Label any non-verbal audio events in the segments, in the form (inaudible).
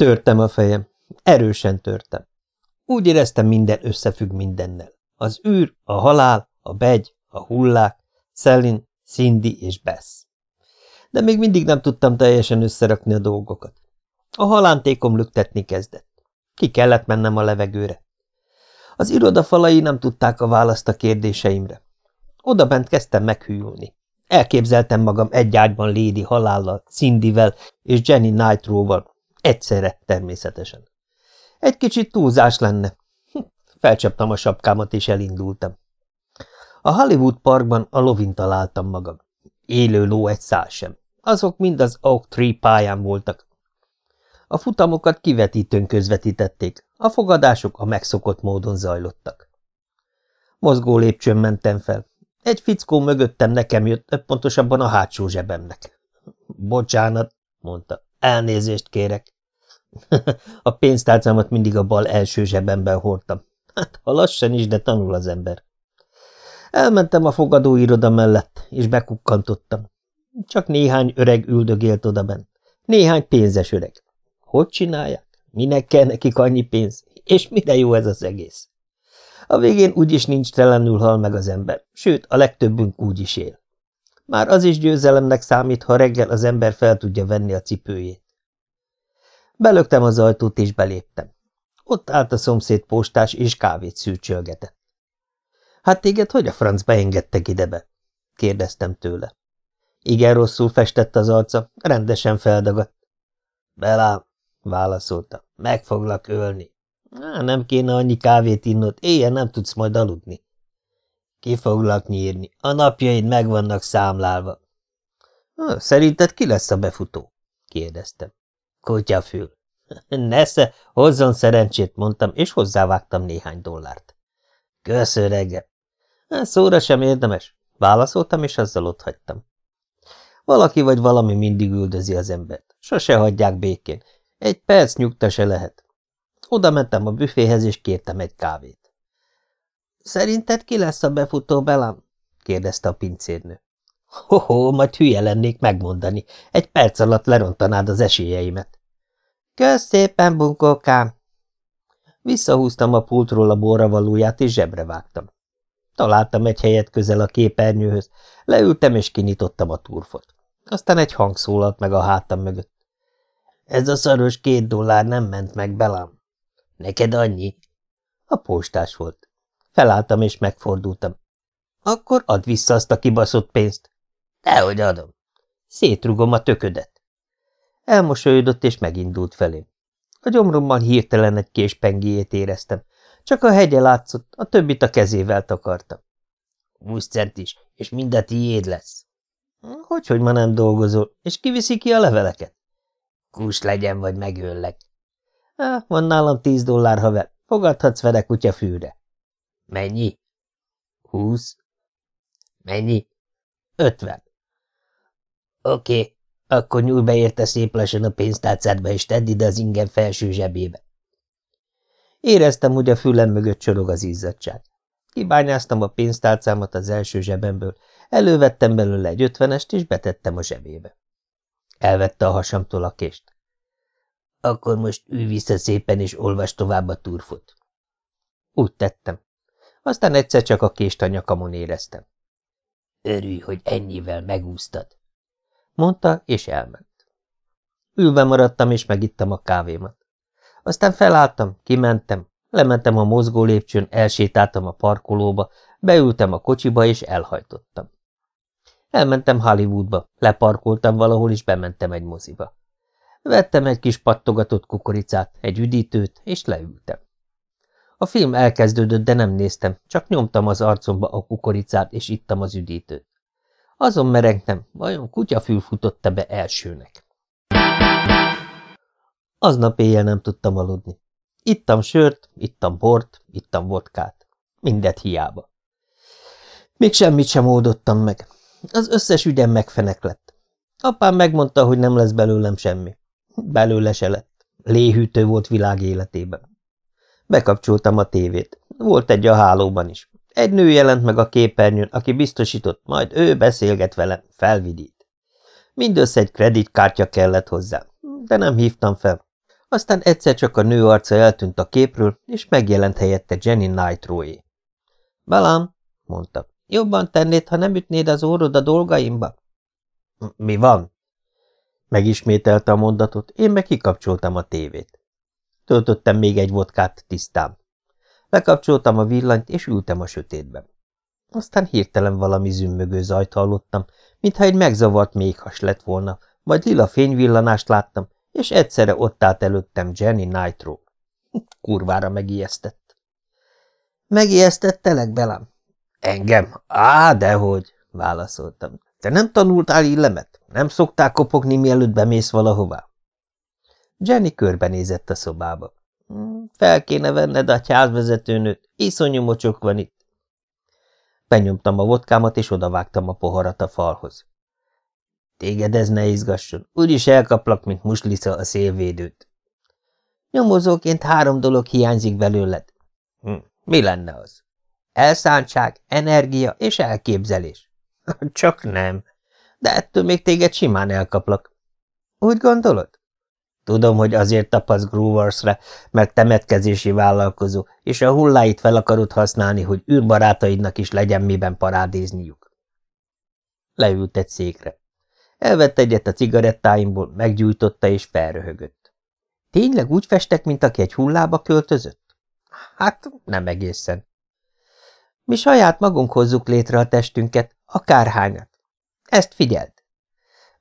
Törtem a fejem. Erősen törtem. Úgy éreztem, minden összefügg mindennel. Az űr, a halál, a begy, a hullák, Szelin, Cindy és Bess. De még mindig nem tudtam teljesen összerakni a dolgokat. A halántékom lüktetni kezdett. Ki kellett mennem a levegőre. Az iroda falai nem tudták a választ a kérdéseimre. Oda bent kezdtem meghűlni. Elképzeltem magam egy ágyban Lady halállal, Cindyvel és Jenny Nightrow-val. Egyszerre, természetesen. Egy kicsit túlzás lenne. Hm, felcsaptam a sapkámat, és elindultam. A Hollywood Parkban a lovin találtam magam. Élő ló egy szál sem. Azok mind az Oak Tree pályán voltak. A futamokat kivetítőn közvetítették, a fogadások a megszokott módon zajlottak. Mozgó lépcsőn mentem fel. Egy fickó mögöttem nekem jött, pontosabban a hátsó zsebemnek. Bocsánat, mondta. Elnézést kérek. (laughs) a pénztárcámat mindig a bal első zsebemben hordtam. Hát, ha lassan is, de tanul az ember. Elmentem a fogadóiroda mellett, és bekukkantottam. Csak néhány öreg üldögélt odabent. Néhány pénzes öreg. Hogy csinálják? Minek kell nekik annyi pénz? És mire jó ez az egész? A végén úgyis nincs telenül hal meg az ember, sőt, a legtöbbünk úgy is él. Már az is győzelemnek számít, ha reggel az ember fel tudja venni a cipőjét. Belöktem az ajtót, és beléptem. Ott állt a szomszéd postás, és kávét szűrcsölgetett. – Hát téged hogy a francba engedtek idebe? – kérdeztem tőle. Igen rosszul festett az arca, rendesen feldagadt. – Belám, válaszolta. Meg foglak ölni. Nem kéne annyi kávét innod, éjjel nem tudsz majd aludni. Ki foglak nyírni, a napjaid meg vannak számlálva. Szerinted ki lesz a befutó? kérdeztem. Kutyafül. (laughs) Nesze, hozzon szerencsét, mondtam, és hozzávágtam néhány dollárt. Kösz, öregem. Szóra sem érdemes, válaszoltam, és azzal ott hagytam. Valaki vagy valami mindig üldözi az embert. Sose hagyják békén, egy perc nyugta se lehet. Oda mentem a büféhez, és kértem egy kávét. – Szerinted ki lesz a befutó, Belám? – kérdezte a pincérnő. Ho-ho, majd hülye lennék megmondani. Egy perc alatt lerontanád az esélyeimet. Kösz szépen, bunkókám! Visszahúztam a pultról a borravalóját, és zsebre vágtam. Találtam egy helyet közel a képernyőhöz, leültem, és kinyitottam a turfot. Aztán egy hang szólalt meg a hátam mögött. Ez a szaros két dollár nem ment meg belám. Neked annyi? A postás volt. Felálltam és megfordultam. Akkor add vissza azt a kibaszott pénzt. Dehogy adom. Szétrugom a töködet. Elmosolyodott és megindult felém. A gyomrommal hirtelen egy késpengéjét éreztem. Csak a hegye látszott, a többit a kezével takarta. Muszcent is, és mind a tiéd lesz. Hogyhogy hogy ma nem dolgozol, és kiviszi ki a leveleket? Kus legyen, vagy megöllek. Van nálam tíz dollár haver, fogadhatsz vele kutya fűre. Mennyi? Húsz. Mennyi? Ötven. Oké, akkor nyúj be érte szép lassan a pénztárcádba, és tedd ide az ingem felső zsebébe. Éreztem, hogy a fülem mögött csorog az izzadság. Kibányáztam a pénztárcámat az első zsebemből, elővettem belőle egy ötvenest, és betettem a zsebébe. Elvette a hasamtól a kést. Akkor most ülj vissza szépen, és olvas tovább a turfot. Úgy tettem. Aztán egyszer csak a kést a nyakamon éreztem. Örülj, hogy ennyivel megúsztad, mondta, és elment. Ülve maradtam, és megittam a kávémat. Aztán felálltam, kimentem, lementem a mozgó lépcsőn, elsétáltam a parkolóba, beültem a kocsiba, és elhajtottam. Elmentem Hollywoodba, leparkoltam valahol, és bementem egy moziba. Vettem egy kis pattogatott kukoricát, egy üdítőt, és leültem. A film elkezdődött, de nem néztem, csak nyomtam az arcomba a kukoricát, és ittam az üdítőt. Azon merengtem, vajon kutyafül futotta be elsőnek. Aznap éjjel nem tudtam aludni. Ittam sört, ittam bort, ittam vodkát. Mindet hiába. Még semmit sem oldottam meg. Az összes ügyem megfenek lett. Apám megmondta, hogy nem lesz belőlem semmi. Belőle se lett. Léhűtő volt világ életében. Bekapcsoltam a tévét. Volt egy a hálóban is. Egy nő jelent meg a képernyőn, aki biztosított, majd ő beszélget velem, felvidít. Mindössze egy kreditkártya kellett hozzá, de nem hívtam fel. Aztán egyszer csak a nő arca eltűnt a képről, és megjelent helyette Jenny Nightroé. – Balam, mondta, jobban tennéd, ha nem ütnéd az órod a dolgaimba? – Mi van? Megismételte a mondatot, én meg kikapcsoltam a tévét. Töltöttem még egy vodkát tisztán. Lekapcsoltam a villanyt, és ültem a sötétben. Aztán hirtelen valami zümmögő zajt hallottam, mintha egy megzavart méghas lett volna, majd lila fényvillanást láttam, és egyszerre ott állt előttem Jenny Nitro. (laughs) Kurvára megijesztett. Megijesztettelek, Belám? Engem? Á, dehogy, válaszoltam. Te nem tanultál illemet? Nem szoktál kopogni, mielőtt bemész valahová? Jenny körbenézett a szobába. Hmm, fel kéne venned a házvezetőnőt, iszonyú mocsok van itt. Benyomtam a vodkámat, és odavágtam a poharat a falhoz. Téged ez ne izgasson, úgyis elkaplak, mint muslica a szélvédőt. Nyomozóként három dolog hiányzik belőled. Hm, mi lenne az? Elszántság, energia és elképzelés. Csak nem. De ettől még téged simán elkaplak. Úgy gondolod? Tudom, hogy azért tapasz Grooversre, mert temetkezési vállalkozó, és a hulláit fel akarod használni, hogy űrbarátaidnak is legyen miben parádézniuk. Leült egy székre. Elvett egyet a cigarettáimból, meggyújtotta és felröhögött. Tényleg úgy festek, mint aki egy hullába költözött? Hát, nem egészen. Mi saját magunk hozzuk létre a testünket, akárhányat. Ezt figyeld!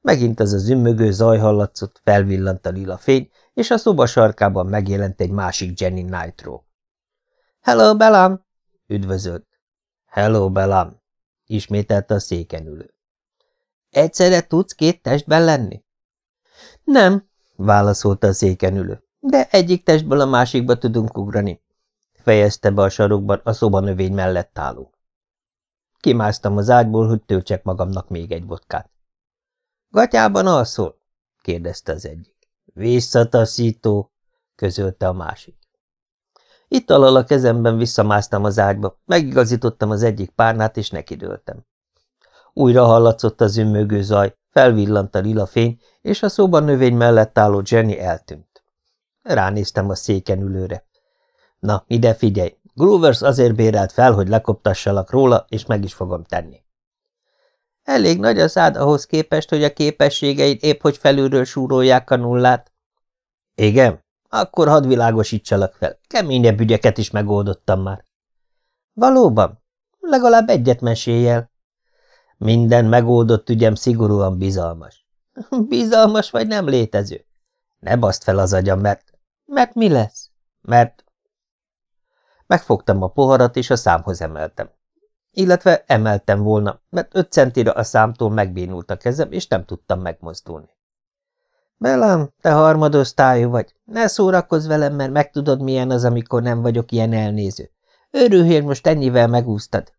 Megint az a zümmögő zaj hallatszott, felvillant a lila fény, és a szoba sarkában megjelent egy másik Jenny Nitro. – Hello, Belam! – üdvözölt. – Hello, Belam! – ismételte a széken ülő. – Egyszerre tudsz két testben lenni? – Nem – válaszolta a széken ülő, – de egyik testből a másikba tudunk ugrani – fejezte be a sarokban a szobanövény mellett álló. Kimásztam az ágyból, hogy töltsek magamnak még egy vodkát. Gatyában alszol? kérdezte az egyik. Visszataszító, közölte a másik. Itt alal a kezemben visszamásztam az ágyba, megigazítottam az egyik párnát, és nekidőltem. Újra hallatszott az ümmögő zaj, felvillant a lila fény, és a szóban növény mellett álló Jenny eltűnt. Ránéztem a széken ülőre. Na, ide figyelj, Groovers azért bérelt fel, hogy lekoptassalak róla, és meg is fogom tenni. Elég nagy a szád ahhoz képest, hogy a képességeid épp hogy felülről súrolják a nullát. Igen? Akkor hadd világosítsalak fel. Keményebb ügyeket is megoldottam már. Valóban? Legalább egyet el. Minden megoldott ügyem szigorúan bizalmas. (laughs) Bizalmas vagy nem létező? Ne baszd fel az agyam, mert... Mert mi lesz? Mert... Megfogtam a poharat, és a számhoz emeltem. Illetve emeltem volna, mert öt centire a számtól megbénult a kezem, és nem tudtam megmozdulni. Belám, te harmadosztályú vagy. Ne szórakozz velem, mert megtudod, milyen az, amikor nem vagyok ilyen elnéző. Örüljél, most ennyivel megúsztad.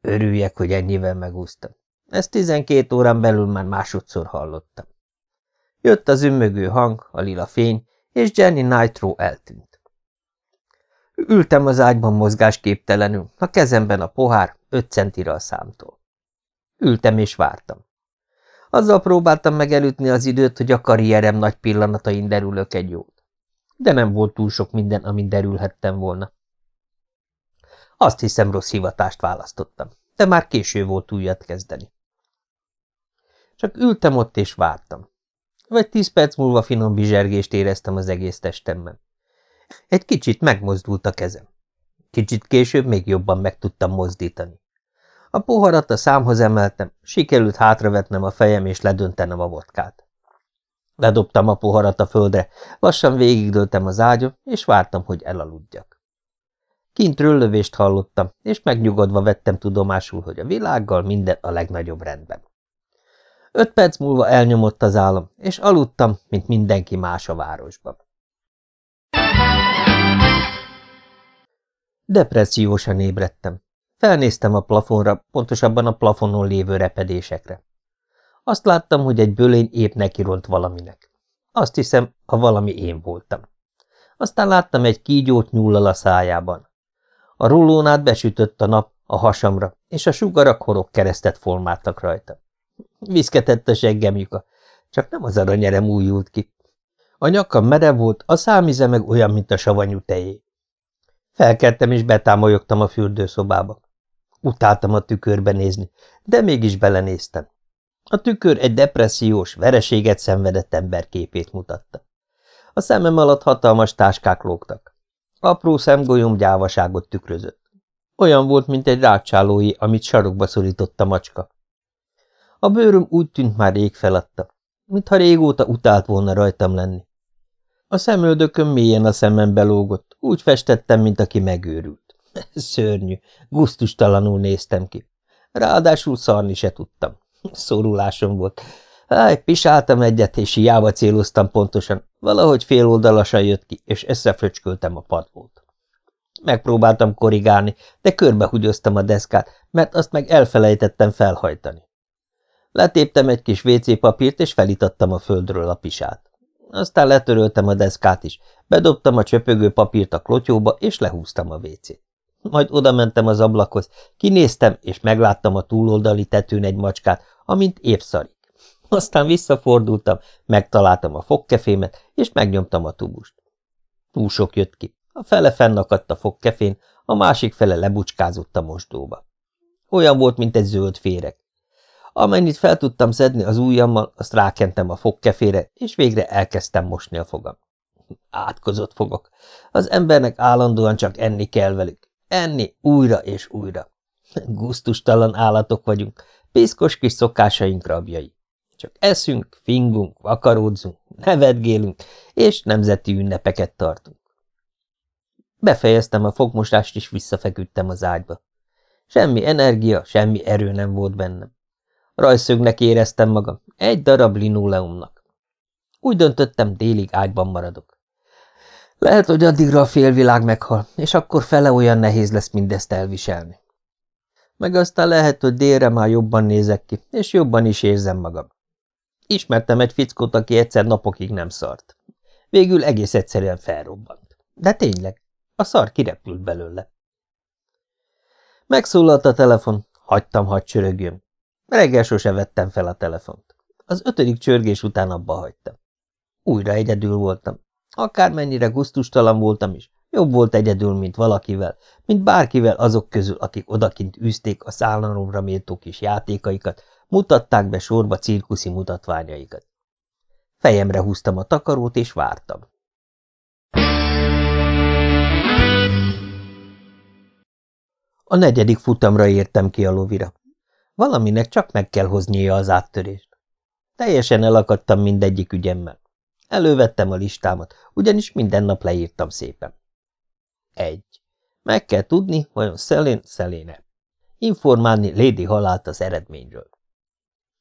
Örüljek, hogy ennyivel megúsztam. Ezt tizenkét órán belül már másodszor hallottam. Jött az ümmögő hang, a lila fény, és Jenny Nitro eltűnt. Ültem az ágyban mozgásképtelenül, a kezemben a pohár, öt centire a számtól. Ültem és vártam. Azzal próbáltam megelőtni az időt, hogy a karrierem nagy pillanatain derülök egy jót. De nem volt túl sok minden, amin derülhettem volna. Azt hiszem, rossz hivatást választottam, de már késő volt újat kezdeni. Csak ültem ott és vártam. Vagy tíz perc múlva finom bizsergést éreztem az egész testemben. Egy kicsit megmozdult a kezem. Kicsit később még jobban meg tudtam mozdítani. A poharat a számhoz emeltem, sikerült hátravetnem a fejem és ledöntenem a vodkát. Ledobtam a poharat a földre, lassan végigdöltem az ágyon, és vártam, hogy elaludjak. Kint röllövést hallottam, és megnyugodva vettem tudomásul, hogy a világgal minden a legnagyobb rendben. Öt perc múlva elnyomott az állam, és aludtam, mint mindenki más a városban. Depressziósan ébredtem. Felnéztem a plafonra, pontosabban a plafonon lévő repedésekre. Azt láttam, hogy egy bölény épp nekiront valaminek. Azt hiszem, a valami én voltam. Aztán láttam egy kígyót nyúllal a szájában. A rullónát besütött a nap a hasamra, és a sugarak horog keresztet formáltak rajta. Viszketett a seggem lyuka, csak nem az aranyerem újult ki. A nyakam merev volt, a számíze meg olyan, mint a savanyú tejé. Felkeltem és betámolyogtam a fürdőszobába. Utáltam a tükörbe nézni, de mégis belenéztem. A tükör egy depressziós, vereséget szenvedett ember képét mutatta. A szemem alatt hatalmas táskák lógtak. Apró szemgolyom gyávaságot tükrözött. Olyan volt, mint egy rácsálói, amit sarokba szorított a macska. A bőröm úgy tűnt már rég feladta, mintha régóta utált volna rajtam lenni. A szemöldököm mélyen a szemem belógott, úgy festettem, mint aki megőrült. (laughs) Szörnyű, guztustalanul néztem ki. Ráadásul szarni se tudtam. (laughs) Szorulásom volt. Háj, pisáltam egyet, és hiába céloztam pontosan. Valahogy féloldalasan jött ki, és összefröcsköltem a padlót. Megpróbáltam korrigálni, de körbehugyoztam a deszkát, mert azt meg elfelejtettem felhajtani. Letéptem egy kis WC papírt, és felítattam a földről a pisát. Aztán letöröltem a deszkát is, bedobtam a csöpögő papírt a klotyóba, és lehúztam a WC-t. Majd odamentem az ablakhoz, kinéztem, és megláttam a túloldali tetőn egy macskát, amint épp szarik. Aztán visszafordultam, megtaláltam a fogkefémet, és megnyomtam a tubust. Túl sok jött ki. A fele fennakadt a fogkefén, a másik fele lebucskázott a mosdóba. Olyan volt, mint egy zöld féreg. Amennyit fel tudtam szedni az ujjammal, azt rákentem a fogkefére, és végre elkezdtem mosni a fogam. Átkozott fogok. Az embernek állandóan csak enni kell velük. Enni újra és újra. Gusztustalan állatok vagyunk, piszkos kis szokásaink rabjai. Csak eszünk, fingunk, vakaródzunk, nevetgélünk, és nemzeti ünnepeket tartunk. Befejeztem a fogmosást, és visszafeküdtem az ágyba. Semmi energia, semmi erő nem volt bennem. Rajszögnek éreztem magam, egy darab linoleumnak. Úgy döntöttem, délig ágyban maradok. Lehet, hogy addigra a félvilág meghal, és akkor fele olyan nehéz lesz mindezt elviselni. Meg aztán lehet, hogy délre már jobban nézek ki, és jobban is érzem magam. Ismertem egy fickót, aki egyszer napokig nem szart. Végül egész egyszerűen felrobbant. De tényleg, a szar kirepült belőle. Megszólalt a telefon, hagytam, hagy csörögjön. Reggel sose vettem fel a telefont. Az ötödik csörgés után abba hagytam. Újra egyedül voltam. Akármennyire guztustalan voltam is, jobb volt egyedül, mint valakivel, mint bárkivel azok közül, akik odakint űzték a szállalomra méltó kis játékaikat, mutatták be sorba cirkuszi mutatványaikat. Fejemre húztam a takarót, és vártam. A negyedik futamra értem ki a lovira. Valaminek csak meg kell hoznia az áttörést. Teljesen elakadtam mindegyik ügyemmel. Elővettem a listámat, ugyanis minden nap leírtam szépen. Egy. Meg kell tudni, vajon Szelén Szeléne. Informálni Lady halált az eredményről.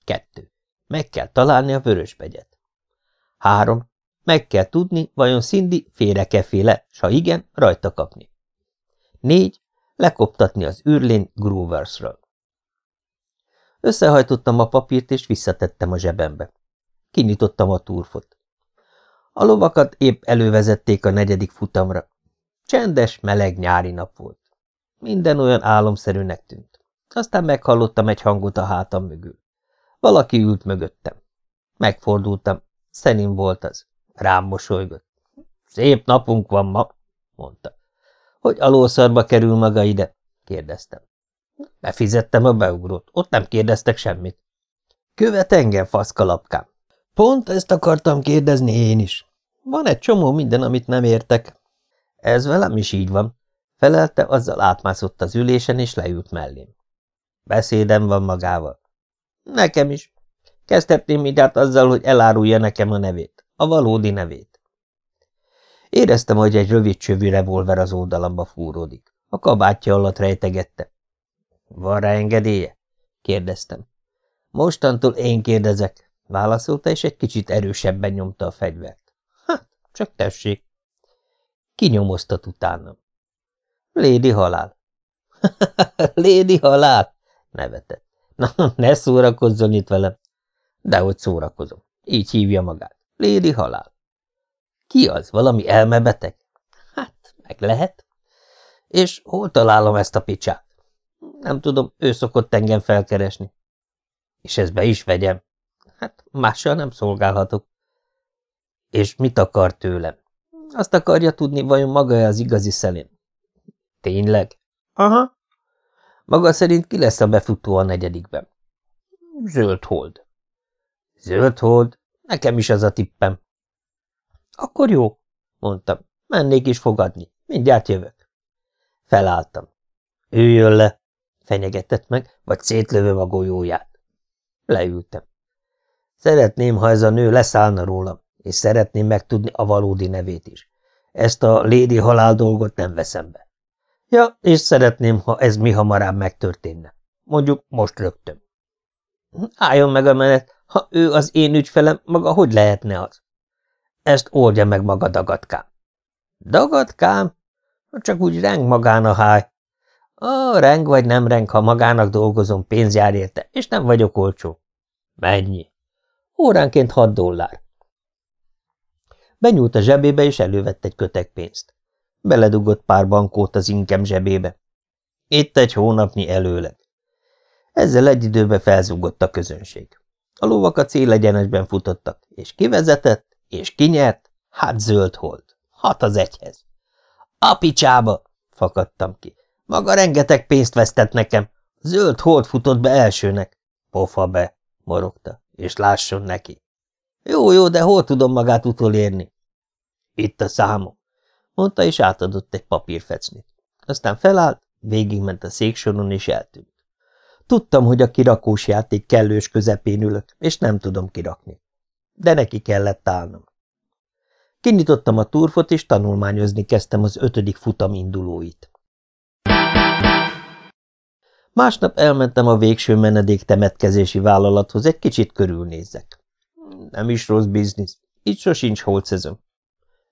Kettő. Meg kell találni a vörösbegyet. Három. Meg kell tudni, vajon Cindy félrekeféle, s ha igen, rajta kapni. Négy. Lekoptatni az űrlén Grooversről. Összehajtottam a papírt, és visszatettem a zsebembe. Kinyitottam a turfot. A lovakat épp elővezették a negyedik futamra. Csendes, meleg nyári nap volt. Minden olyan álomszerűnek tűnt. Aztán meghallottam egy hangot a hátam mögül. Valaki ült mögöttem. Megfordultam. Szenim volt az. Rám mosolygott. Szép napunk van ma, mondta. Hogy alószarba kerül maga ide? kérdeztem. Befizettem a beugrót, ott nem kérdeztek semmit. Követ engem, faszkalapkám. Pont ezt akartam kérdezni én is. Van egy csomó minden, amit nem értek. Ez velem is így van. Felelte, azzal átmászott az ülésen, és leült mellém. Beszédem van magával. Nekem is. Kezdhetném mindjárt azzal, hogy elárulja nekem a nevét, a valódi nevét. Éreztem, hogy egy rövid csövű revolver az oldalamba fúródik. A kabátja alatt rejtegette. Van rá engedélye? kérdeztem. Mostantól én kérdezek, válaszolta, és egy kicsit erősebben nyomta a fegyvert. Hát, csak tessék. Kinyomoztat utánam. Lédi halál. (laughs) Lédi halál, nevetett. Na, ne szórakozzon itt velem. Dehogy szórakozom. Így hívja magát. Lédi halál. Ki az? Valami elmebeteg? Hát, meg lehet. És hol találom ezt a picsát? Nem tudom, ő szokott engem felkeresni. És ezt be is vegyem. Hát mással nem szolgálhatok. És mit akar tőlem? Azt akarja tudni, vajon maga-e az igazi szelén. Tényleg? Aha. Maga szerint ki lesz a befutó a negyedikben? Zöld hold. Zöld hold? Nekem is az a tippem. Akkor jó, mondtam. Mennék is fogadni. Mindjárt jövök. Felálltam. Üljön le, fenyegetett meg, vagy szétlövöm a golyóját. Leültem. Szeretném, ha ez a nő leszállna rólam, és szeretném megtudni a valódi nevét is. Ezt a lédi halál dolgot nem veszem be. Ja, és szeretném, ha ez mi hamarabb megtörténne. Mondjuk most rögtön. Álljon meg a menet, ha ő az én ügyfelem, maga hogy lehetne az? Ezt oldja meg maga dagatkám. Dagatkám? Csak úgy reng magán a háj. A reng vagy nem reng, ha magának dolgozom, pénz jár érte, és nem vagyok olcsó. Mennyi? Óránként hat dollár. Benyúlt a zsebébe, és elővett egy kötek pénzt. Beledugott pár bankót az inkem zsebébe. Itt egy hónapnyi előleg. Ezzel egy időben felzúgott a közönség. A lovak a célegyenesben futottak, és kivezetett, és kinyert, hát zöld holt. Hat az egyhez. A picsába! fakadtam ki. Maga rengeteg pénzt vesztett nekem. Zöld hold futott be elsőnek. Pofa be, morogta, és lásson neki. Jó, jó, de hol tudom magát utolérni? Itt a számom, mondta, és átadott egy papírfecnit. Aztán felállt, végigment a széksoron, és eltűnt. Tudtam, hogy a kirakós játék kellős közepén ülök, és nem tudom kirakni. De neki kellett állnom. Kinyitottam a turfot, és tanulmányozni kezdtem az ötödik futam indulóit. Másnap elmentem a végső menedék temetkezési vállalathoz, egy kicsit körülnézzek. Nem is rossz biznisz, itt sosincs holcezem.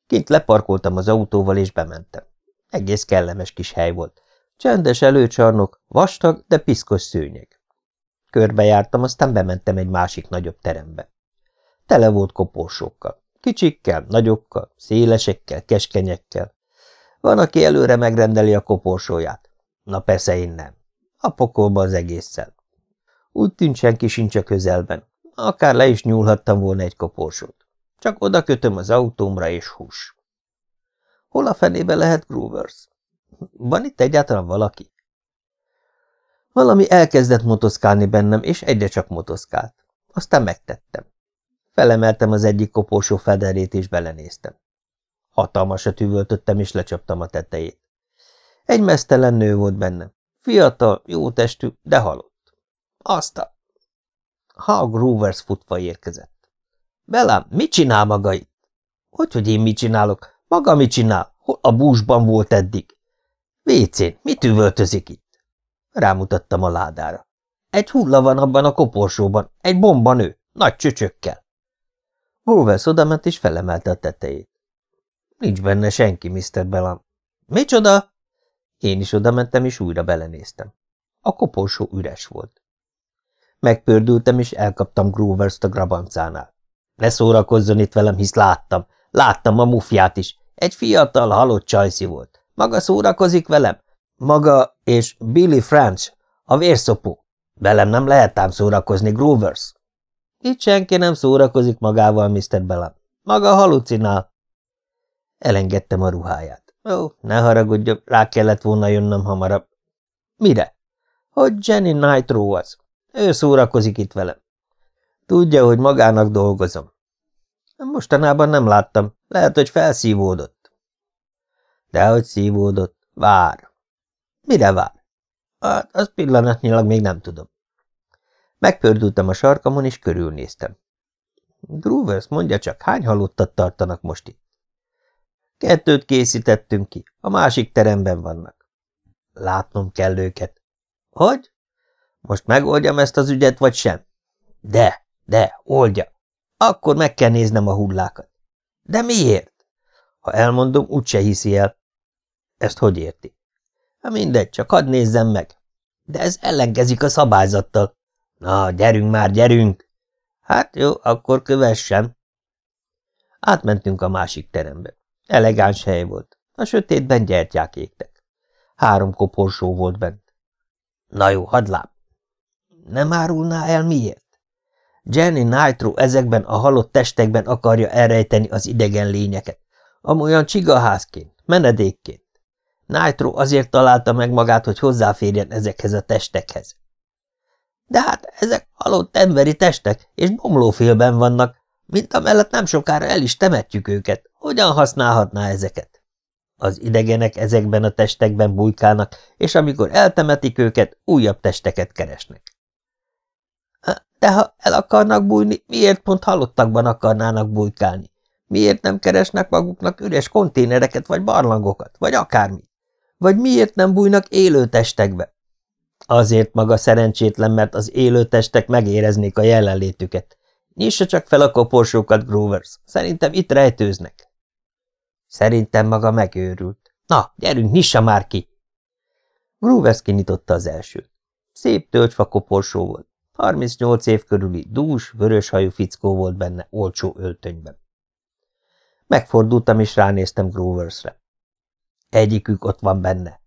Kint leparkoltam az autóval, és bementem. Egész kellemes kis hely volt. Csendes előcsarnok, vastag, de piszkos szőnyeg. Körbejártam, aztán bementem egy másik nagyobb terembe. Tele volt koporsókkal. Kicsikkel, nagyokkal, szélesekkel, keskenyekkel. Van, aki előre megrendeli a koporsóját. Na persze én nem. A pokolba az egésszel. Úgy tűnt senki sincs a közelben. Akár le is nyúlhattam volna egy koporsót. Csak oda kötöm az autómra, és hús. Hol a fenébe lehet Groovers? Van itt egyáltalán valaki? Valami elkezdett motoszkálni bennem, és egyre csak motoszkált. Aztán megtettem. Felemeltem az egyik koporsó federét, és belenéztem. Hatalmasat üvöltöttem, és lecsaptam a tetejét. Egy mesztelen nő volt bennem. Fiatal, jó testű, de halott. Azt a... Ha Groovers futva érkezett. Belám, mit csinál maga itt? Hogy, hogy én mit csinálok? Maga mit csinál? Hol a búsban volt eddig? Vécén, mit üvöltözik itt? Rámutattam a ládára. Egy hulla van abban a koporsóban, egy bomba nő, nagy csöcsökkel. Groovers odament és felemelte a tetejét. Nincs benne senki, Mr. Bellam. Micsoda? Én is odamentem, és újra belenéztem. A koporsó üres volt. Megpördültem, és elkaptam Groovers-t a grabancánál. Ne szórakozzon itt velem, hisz láttam. Láttam a mufját is. Egy fiatal, halott csajszi volt. Maga szórakozik velem? Maga és Billy French, a vérszopó. Velem nem lehet ám szórakozni, Groovers. Itt senki nem szórakozik magával, Mr. Bellam. Maga halucinál. Elengedtem a ruháját. Ó, ne haragudjon, rá kellett volna jönnöm hamarabb. Mire? Hogy Jenny Nitro az. Ő szórakozik itt velem. Tudja, hogy magának dolgozom. Mostanában nem láttam. Lehet, hogy felszívódott. Dehogy szívódott. Vár. Mire vár? Hát, az pillanatnyilag még nem tudom. Megpördültem a sarkamon, és körülnéztem. Groovers, mondja csak, hány halottat tartanak most itt? Kettőt készítettünk ki, a másik teremben vannak. Látnom kell őket. Hogy? Most megoldjam ezt az ügyet, vagy sem? De, de, oldja. Akkor meg kell néznem a hullákat. De miért? Ha elmondom, úgyse hiszi el. Ezt hogy érti? Ha mindegy, csak hadd nézzem meg. De ez ellenkezik a szabályzattal. Na, gyerünk már, gyerünk! Hát jó, akkor kövessen. Átmentünk a másik terembe. Elegáns hely volt. A sötétben gyertyák égtek. Három koporsó volt bent. Na jó, hadd. Nem árulná el miért? Jenny Nitro ezekben a halott testekben akarja elrejteni az idegen lényeket, amolyan csigaházként, menedékként. Nitro azért találta meg magát, hogy hozzáférjen ezekhez a testekhez. De hát ezek halott emberi testek, és bomlófélben vannak, mint amellett nem sokára el is temetjük őket. Hogyan használhatná ezeket? Az idegenek ezekben a testekben bujkálnak, és amikor eltemetik őket, újabb testeket keresnek. De ha el akarnak bújni, miért pont halottakban akarnának bujkálni? Miért nem keresnek maguknak üres konténereket, vagy barlangokat, vagy akármi? Vagy miért nem bújnak élő testekbe? Azért maga szerencsétlen, mert az élő testek megéreznék a jelenlétüket. Nyissa csak fel a koporsókat, Grovers. Szerintem itt rejtőznek. Szerintem maga megőrült. Na, gyerünk, nyissa már ki! Grovers kinyitotta az elsőt. Szép tölgyfa koporsó volt. 38 év körüli, dús, vöröshajú fickó volt benne, olcsó öltönyben. Megfordultam és ránéztem Groversre. Egyikük ott van benne.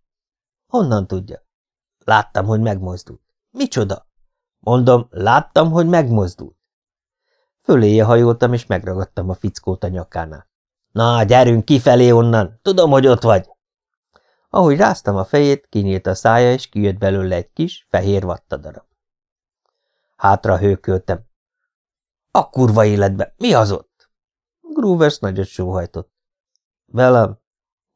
Honnan tudja? Láttam, hogy megmozdult. Micsoda? Mondom, láttam, hogy megmozdult. Föléje hajoltam, és megragadtam a fickót a nyakánál. Na, gyerünk kifelé onnan, tudom, hogy ott vagy. Ahogy ráztam a fejét, kinyílt a szája, és kijött belőle egy kis, fehér vattadarab. Hátra hőköltem. A kurva életbe, mi az ott? Groovers nagyot sóhajtott. Velem.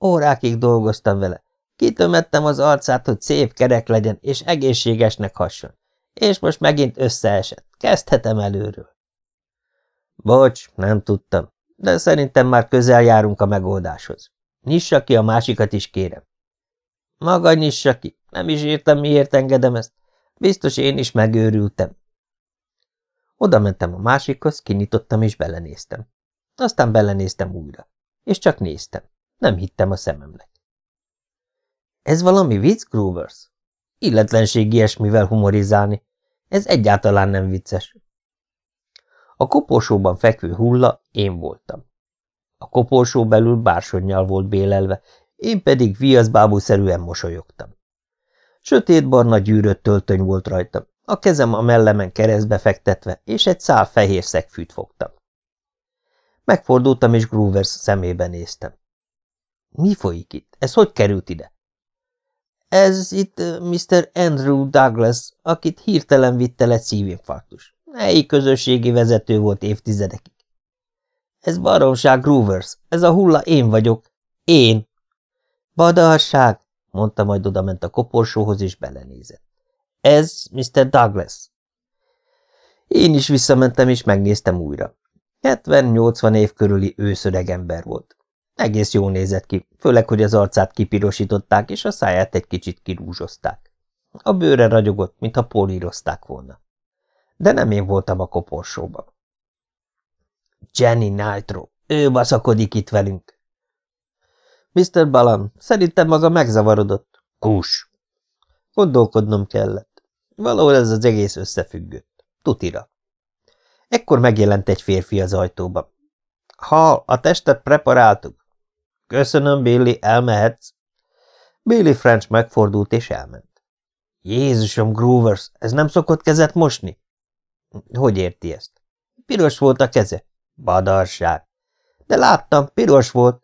Órákig dolgoztam vele. Kitömettem az arcát, hogy szép kerek legyen, és egészségesnek hasson. És most megint összeesett. Kezdhetem előről. Bocs, nem tudtam, de szerintem már közel járunk a megoldáshoz. Nyissa ki a másikat is, kérem. Maga nyissa ki, nem is értem, miért engedem ezt. Biztos én is megőrültem. Oda mentem a másikhoz, kinyitottam és belenéztem. Aztán belenéztem újra. És csak néztem. Nem hittem a szememnek. Ez valami vicc, Groovers? Illetlenség ilyesmivel humorizálni. Ez egyáltalán nem vicces. A koporsóban fekvő hulla én voltam. A koporsó belül bársonyjal volt bélelve, én pedig viaszbábúszerűen mosolyogtam. Sötétbarna gyűrött töltöny volt rajtam, a kezem a mellemen keresztbe fektetve, és egy szál fehér szegfűt fogtam. Megfordultam, és Groovers szemébe néztem. Mi folyik itt? Ez hogy került ide? Ez itt Mr. Andrew Douglas, akit hirtelen vitt el szívinfarktus. Helyi közösségi vezető volt évtizedekig. Ez baromság, Groovers, ez a hulla én vagyok. Én. Badarság, mondta, majd odament a koporsóhoz, és belenézett. Ez Mr. Douglas. Én is visszamentem, és megnéztem újra. 70-80 év körüli őszöreg ember volt. Egész jól nézett ki, főleg, hogy az arcát kipirosították, és a száját egy kicsit kirúzsozták. A bőre ragyogott, mintha polírozták volna de nem én voltam a koporsóban. Jenny Nitro, ő baszakodik itt velünk. Mr. Balan, szerintem maga megzavarodott. Kús. Gondolkodnom kellett. Valahol ez az egész összefüggött. Tutira. Ekkor megjelent egy férfi az ajtóba. Ha a testet preparáltuk. Köszönöm, Billy, elmehetsz. Billy French megfordult és elment. Jézusom, Groovers, ez nem szokott kezet mosni? Hogy érti ezt? Piros volt a keze. Badarság. De láttam, piros volt.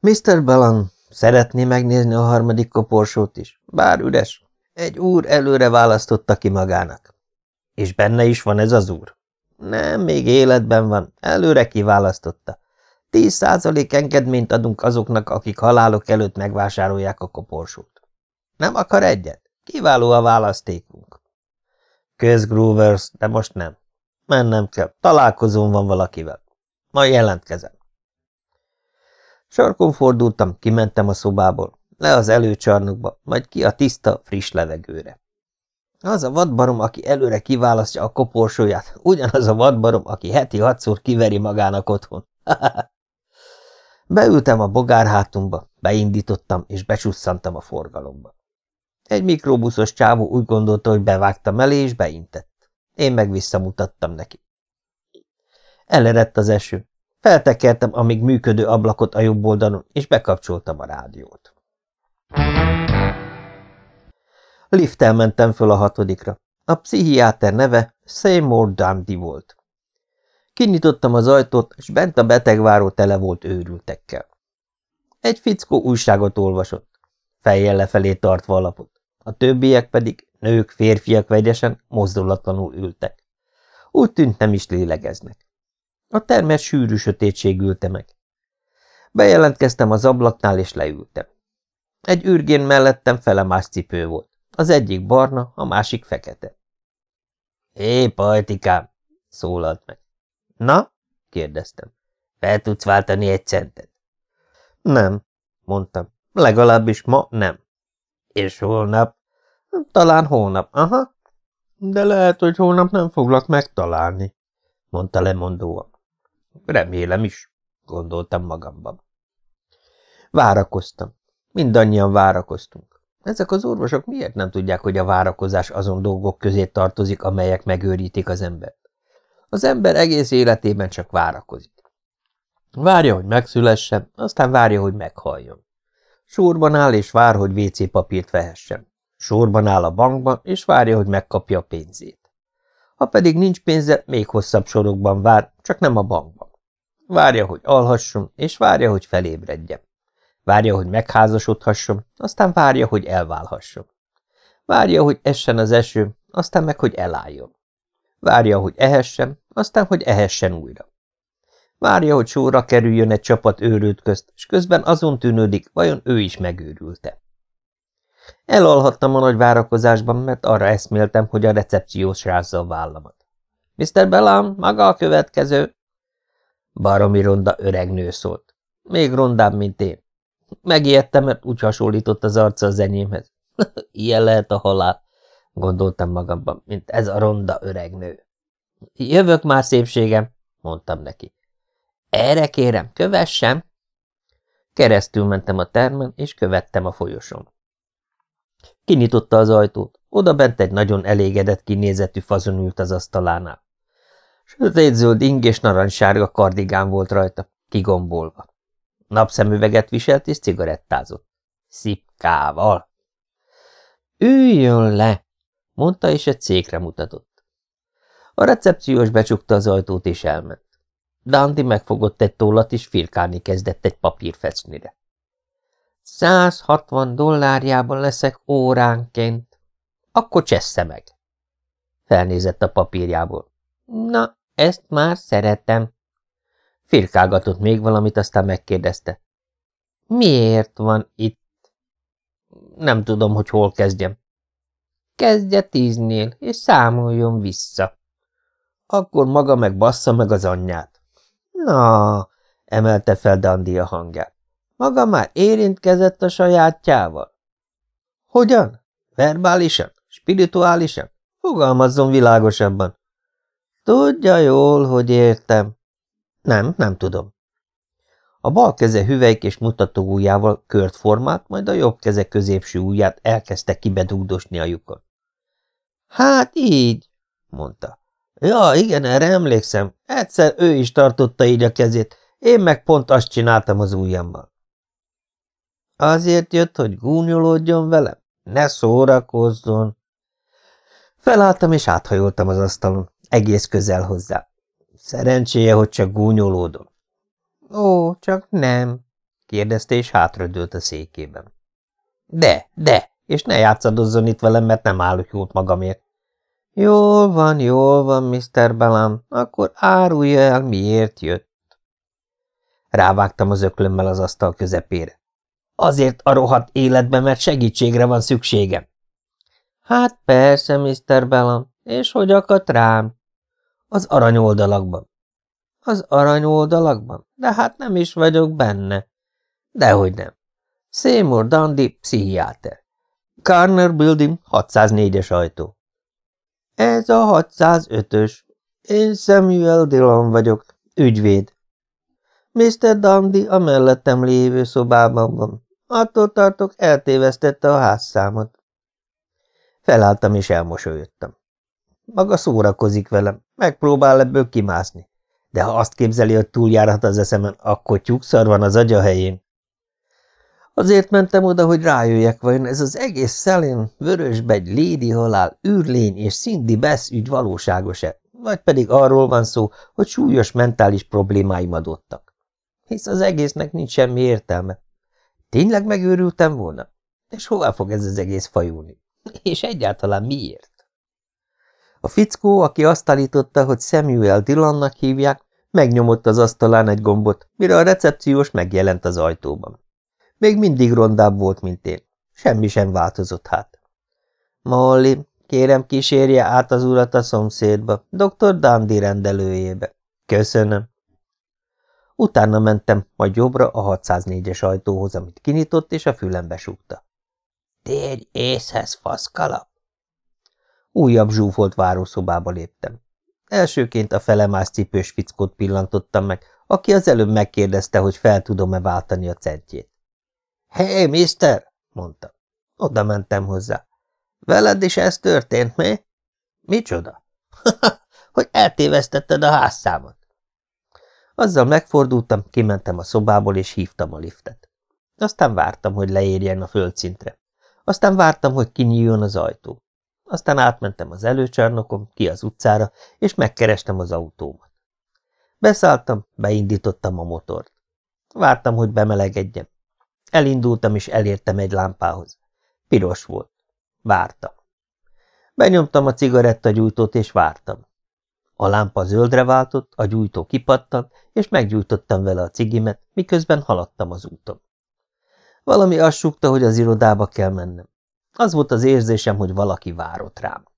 Mr. Bellan szeretné megnézni a harmadik koporsót is, bár üres. Egy úr előre választotta ki magának. És benne is van ez az úr? Nem, még életben van, előre kiválasztotta. Tíz százalék engedményt adunk azoknak, akik halálok előtt megvásárolják a koporsót. Nem akar egyet? Kiváló a választékunk. Kösz, Groovers, de most nem. Mennem kell, találkozón van valakivel. Majd jelentkezem. Sarkon fordultam, kimentem a szobából, le az előcsarnokba, majd ki a tiszta, friss levegőre. Az a vadbarom, aki előre kiválasztja a koporsóját, ugyanaz a vadbarom, aki heti hatszor kiveri magának otthon. (laughs) Beültem a bogárhátunkba, beindítottam, és becsusszantam a forgalomba. Egy mikrobuszos csávó úgy gondolta, hogy bevágtam elé, és beintett. Én meg visszamutattam neki. Elerett az eső. Feltekertem a még működő ablakot a jobb oldalon, és bekapcsoltam a rádiót. Lifttel mentem föl a hatodikra. A pszichiáter neve Seymour Dundee volt. Kinyitottam az ajtót, és bent a betegváró tele volt őrültekkel. Egy fickó újságot olvasott, fejjel lefelé tartva a lapot. A többiek pedig, nők, férfiak vegyesen, mozdulatlanul ültek. Úgy tűnt nem is lélegeznek. A termes sűrű sötétség ülte meg. Bejelentkeztem az ablaknál, és leültem. Egy űrgén mellettem felemás cipő volt. Az egyik barna, a másik fekete. Hé, pajtikám! szólalt meg. Na? kérdeztem. Fel tudsz váltani egy centet? Nem, mondtam. Legalábbis ma nem. És holnap? Talán holnap, aha. De lehet, hogy holnap nem foglak megtalálni, mondta lemondóan. Remélem is, gondoltam magamban. Várakoztam. Mindannyian várakoztunk. Ezek az orvosok miért nem tudják, hogy a várakozás azon dolgok közé tartozik, amelyek megőrítik az embert? Az ember egész életében csak várakozik. Várja, hogy megszülessen, aztán várja, hogy meghalljon. Sorban áll és vár, hogy WC papírt vehessen. Sorban áll a bankban, és várja, hogy megkapja a pénzét. Ha pedig nincs pénze, még hosszabb sorokban vár, csak nem a bankban. Várja, hogy alhasson, és várja, hogy felébredjen. Várja, hogy megházasodhasson, aztán várja, hogy elválhasson. Várja, hogy essen az eső, aztán meg, hogy elálljon. Várja, hogy ehessen, aztán, hogy ehessen újra. Várja, hogy sorra kerüljön egy csapat őrült közt, és közben azon tűnődik, vajon ő is megőrülte. Elalhattam a nagy várakozásban, mert arra eszméltem, hogy a recepciós rázza a vállamat. Mr. Bellam, maga a következő. Baromi ronda öreg nő szólt. Még rondább, mint én. Megijedtem, mert úgy hasonlított az arca az enyémhez. (laughs) Ilyen lehet a halál, gondoltam magamban, mint ez a ronda öreg nő. Jövök már, szépségem, mondtam neki. Erre kérem, kövessem! Keresztül mentem a termen, és követtem a folyosón. Kinyitotta az ajtót, oda bent egy nagyon elégedett kinézetű fazon ült az asztalánál. Sötétzöld ing és narancssárga kardigán volt rajta, kigombolva. Napszemüveget viselt és cigarettázott. Szipkával. Üljön le, mondta, és egy székre mutatott. A recepciós becsukta az ajtót, és elment. Dandi megfogott egy tollat, és firkálni kezdett egy papírfecnire. 160 dollárjában leszek óránként. Akkor csessze meg. Felnézett a papírjából. Na, ezt már szeretem. Firkálgatott még valamit, aztán megkérdezte. Miért van itt? Nem tudom, hogy hol kezdjem. Kezdje tíznél, és számoljon vissza. Akkor maga meg bassza meg az anyját. Na, emelte fel Dandi a hangját. Maga már érintkezett a sajátjával? Hogyan? Verbálisan? Spirituálisan? Fogalmazzon világosabban. Tudja jól, hogy értem. Nem, nem tudom. A bal keze hüvelyk és mutató ujjával kört formált, majd a jobb keze középső ujját elkezdte kibedugdosni a lyukon. Hát így, mondta. Ja, igen, erre emlékszem. Egyszer ő is tartotta így a kezét, én meg pont azt csináltam az ujjammal. Azért jött, hogy gúnyolódjon velem? Ne szórakozzon! Felálltam és áthajoltam az asztalon, egész közel hozzá. Szerencséje, hogy csak gúnyolódom. Ó, csak nem, kérdezte, és hátradőlt a székében. De, de, és ne játszadozzon itt velem, mert nem állok jót magamért. Jól van, jól van, Mr. Belam, akkor árulja el, miért jött. Rávágtam az öklömmel az asztal közepére. Azért a rohadt életbe, mert segítségre van szükségem. Hát persze, Mr. Bellam, és hogy akadt rám? Az aranyoldalakban. Az aranyoldalakban? De hát nem is vagyok benne. Dehogy nem. Seymour Dandy, pszichiáter. Carner Building, 604-es ajtó. Ez a 605-ös. Én Samuel Dillon vagyok, ügyvéd. Mr. Dandy a mellettem lévő szobában van. Attól tartok, eltévesztette a házszámot. Felálltam és elmosolyodtam. Maga szórakozik velem, megpróbál ebből kimászni. De ha azt képzeli, hogy túljárhat az eszemen, akkor tyúkszar van az agya helyén. Azért mentem oda, hogy rájöjjek, vajon ez az egész szelén, vörösbegy, Lady halál, űrlény és Cindy Bess ügy valóságos-e, vagy pedig arról van szó, hogy súlyos mentális problémáim adottak. Hisz az egésznek nincs semmi értelme. Tényleg megőrültem volna? És hová fog ez az egész fajulni? És egyáltalán miért? A fickó, aki azt állította, hogy Samuel Dillonnak hívják, megnyomott az asztalán egy gombot, mire a recepciós megjelent az ajtóban. Még mindig rondább volt, mint én. Semmi sem változott hát. Molly, kérem kísérje át az urat a szomszédba, dr. Dandy rendelőjébe. Köszönöm. Utána mentem, majd jobbra a 604-es ajtóhoz, amit kinyitott, és a fülembe súgta. – Térj észhez, faszkalap! Újabb zsúfolt várószobába léptem. Elsőként a felemás cipős fickót pillantottam meg, aki az előbb megkérdezte, hogy fel tudom-e váltani a centjét. – hey, mister! – mondta. Oda mentem hozzá. – Veled is ez történt, mi? – Micsoda? (laughs) – Hogy eltévesztetted a házszámot. Azzal megfordultam, kimentem a szobából, és hívtam a liftet. Aztán vártam, hogy leérjen a földszintre. Aztán vártam, hogy kinyíljon az ajtó. Aztán átmentem az előcsarnokon, ki az utcára, és megkerestem az autómat. Beszálltam, beindítottam a motort. Vártam, hogy bemelegedjen. Elindultam, és elértem egy lámpához. Piros volt. Vártam. Benyomtam a cigarettagyújtót, és vártam. A lámpa zöldre váltott, a gyújtó kipattant, és meggyújtottam vele a cigimet, miközben haladtam az úton. Valami azt súgta, hogy az irodába kell mennem. Az volt az érzésem, hogy valaki várott rám.